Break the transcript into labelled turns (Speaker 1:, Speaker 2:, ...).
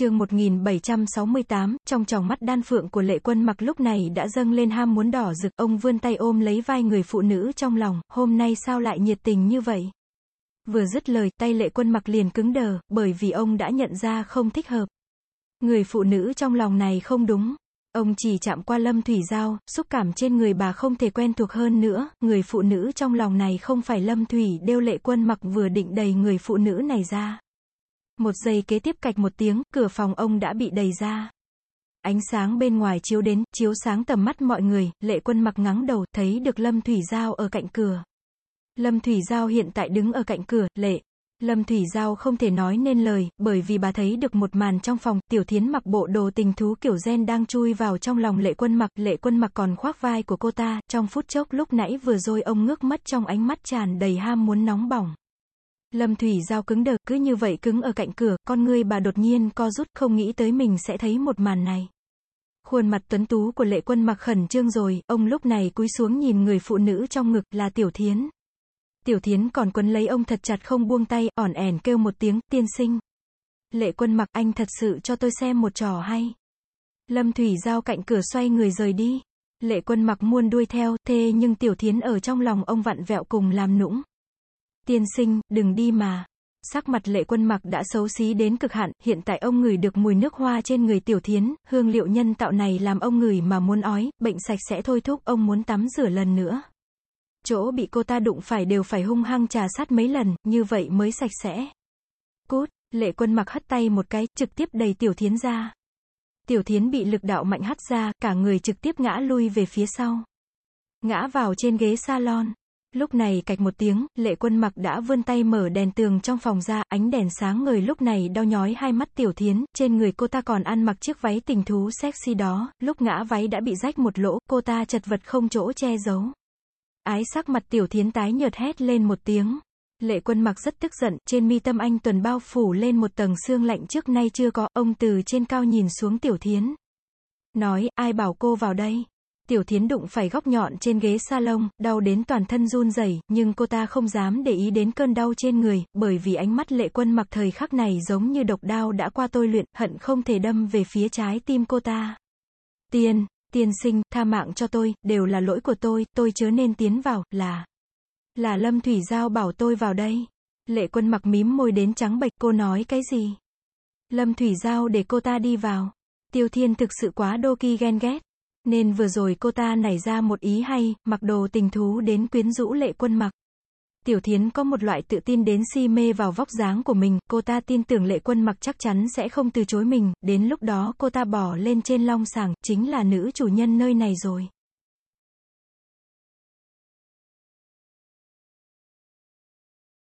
Speaker 1: chương 1768, trong tròng mắt đan phượng của lệ quân mặc lúc này đã dâng lên ham muốn đỏ rực, ông vươn tay ôm lấy vai người phụ nữ trong lòng, hôm nay sao lại nhiệt tình như vậy? Vừa dứt lời, tay lệ quân mặc liền cứng đờ, bởi vì ông đã nhận ra không thích hợp. Người phụ nữ trong lòng này không đúng. Ông chỉ chạm qua Lâm Thủy Giao, xúc cảm trên người bà không thể quen thuộc hơn nữa, người phụ nữ trong lòng này không phải Lâm Thủy đeo lệ quân mặc vừa định đầy người phụ nữ này ra. Một giây kế tiếp cạch một tiếng, cửa phòng ông đã bị đẩy ra. Ánh sáng bên ngoài chiếu đến, chiếu sáng tầm mắt mọi người, lệ quân mặc ngắng đầu, thấy được Lâm Thủy Giao ở cạnh cửa. Lâm Thủy Giao hiện tại đứng ở cạnh cửa, lệ. Lâm Thủy Giao không thể nói nên lời, bởi vì bà thấy được một màn trong phòng, Tiểu Thiến mặc bộ đồ tình thú kiểu gen đang chui vào trong lòng lệ quân mặc, lệ quân mặc còn khoác vai của cô ta, trong phút chốc lúc nãy vừa rồi ông ngước mắt trong ánh mắt tràn đầy ham muốn nóng bỏng. Lâm Thủy Giao cứng đờ, cứ như vậy cứng ở cạnh cửa, con ngươi bà đột nhiên co rút, không nghĩ tới mình sẽ thấy một màn này. Khuôn mặt tuấn tú của lệ quân mặc khẩn trương rồi, ông lúc này cúi xuống nhìn người phụ nữ trong ngực, là Tiểu Thiến. Tiểu Thiến còn quấn lấy ông thật chặt không buông tay, ỏn ẻn kêu một tiếng, tiên sinh. Lệ quân mặc anh thật sự cho tôi xem một trò hay. Lâm Thủy Giao cạnh cửa xoay người rời đi. Lệ quân mặc muôn đuôi theo, thế nhưng Tiểu Thiến ở trong lòng ông vặn vẹo cùng làm nũng. Tiên sinh, đừng đi mà. Sắc mặt lệ quân mặc đã xấu xí đến cực hạn, hiện tại ông ngửi được mùi nước hoa trên người tiểu thiến, hương liệu nhân tạo này làm ông ngửi mà muốn ói, bệnh sạch sẽ thôi thúc ông muốn tắm rửa lần nữa. Chỗ bị cô ta đụng phải đều phải hung hăng trà sát mấy lần, như vậy mới sạch sẽ. Cút, lệ quân mặc hất tay một cái, trực tiếp đầy tiểu thiến ra. Tiểu thiến bị lực đạo mạnh hất ra, cả người trực tiếp ngã lui về phía sau. Ngã vào trên ghế salon. Lúc này cạch một tiếng, lệ quân mặc đã vươn tay mở đèn tường trong phòng ra, ánh đèn sáng ngời lúc này đau nhói hai mắt tiểu thiến, trên người cô ta còn ăn mặc chiếc váy tình thú sexy đó, lúc ngã váy đã bị rách một lỗ, cô ta chật vật không chỗ che giấu. Ái sắc mặt tiểu thiến tái nhợt hét lên một tiếng. Lệ quân mặc rất tức giận, trên mi tâm anh tuần bao phủ lên một tầng xương lạnh trước nay chưa có, ông từ trên cao nhìn xuống tiểu thiến. Nói, ai bảo cô vào đây? Tiểu Thiến đụng phải góc nhọn trên ghế salon, đau đến toàn thân run rẩy, nhưng cô ta không dám để ý đến cơn đau trên người, bởi vì ánh mắt lệ quân mặc thời khắc này giống như độc đao đã qua tôi luyện, hận không thể đâm về phía trái tim cô ta. Tiên, tiên sinh, tha mạng cho tôi, đều là lỗi của tôi, tôi chớ nên tiến vào, là... Là Lâm Thủy Giao bảo tôi vào đây. Lệ quân mặc mím môi đến trắng bệch, cô nói cái gì? Lâm Thủy Giao để cô ta đi vào. Tiêu Thiên thực sự quá đô kỳ ghen ghét. Nên vừa rồi cô ta nảy ra một ý hay, mặc đồ tình thú đến quyến rũ lệ quân mặc. Tiểu Thiến có một loại tự tin đến si mê vào vóc dáng của mình, cô ta tin tưởng lệ quân mặc chắc chắn sẽ không từ chối mình, đến lúc đó cô ta bỏ lên trên long sàng, chính là nữ chủ nhân nơi này rồi.